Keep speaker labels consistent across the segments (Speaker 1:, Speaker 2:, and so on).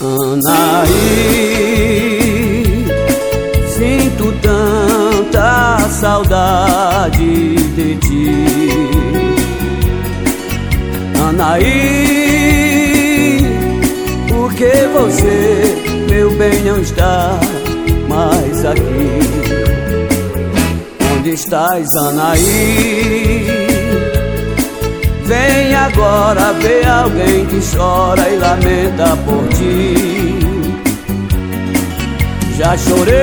Speaker 1: Anaí, sinto tanta saudade de ti. Anaí, por que você, meu bem, não está mais aqui? Onde estás, Anaí? Agora ver alguém que chora e lamenta por ti. Já chorei,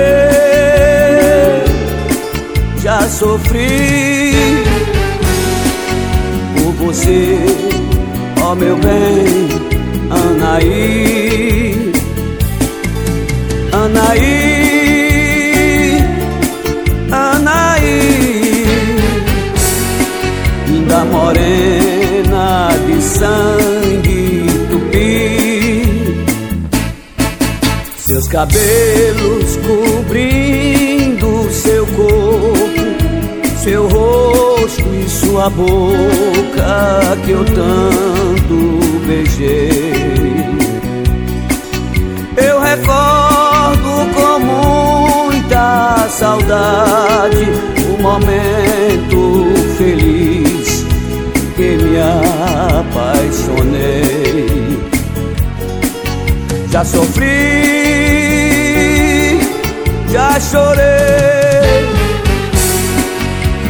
Speaker 1: já sofri por você, ó meu bem, Anaí. Sangue tupi, seus cabelos cobrindo seu corpo, seu rosto e sua boca que eu tanto beijei. Eu recordo com muita saudade que me apaixonei. Já sofri, já chorei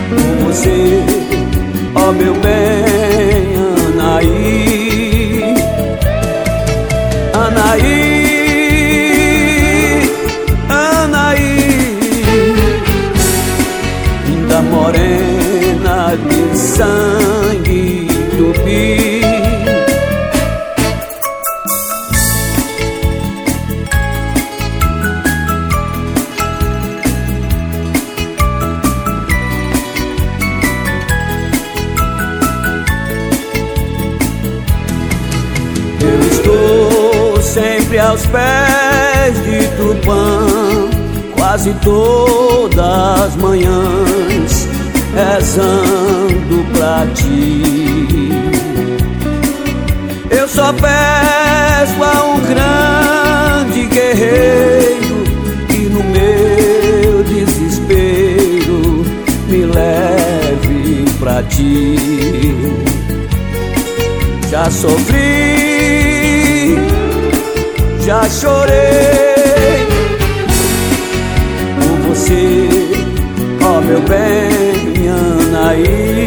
Speaker 1: por você, ó meu bem, Anaí. Anaí, Anaí, morena de sangue tupi. Eu estou sempre aos pés de Tupã, quase todas as manhãs, rezando pra ti. Eu só peço a um grande guerreiro que no meu desespero me leve pra ti. Já sofri, já chorei por você, ó meu bem, Anaí.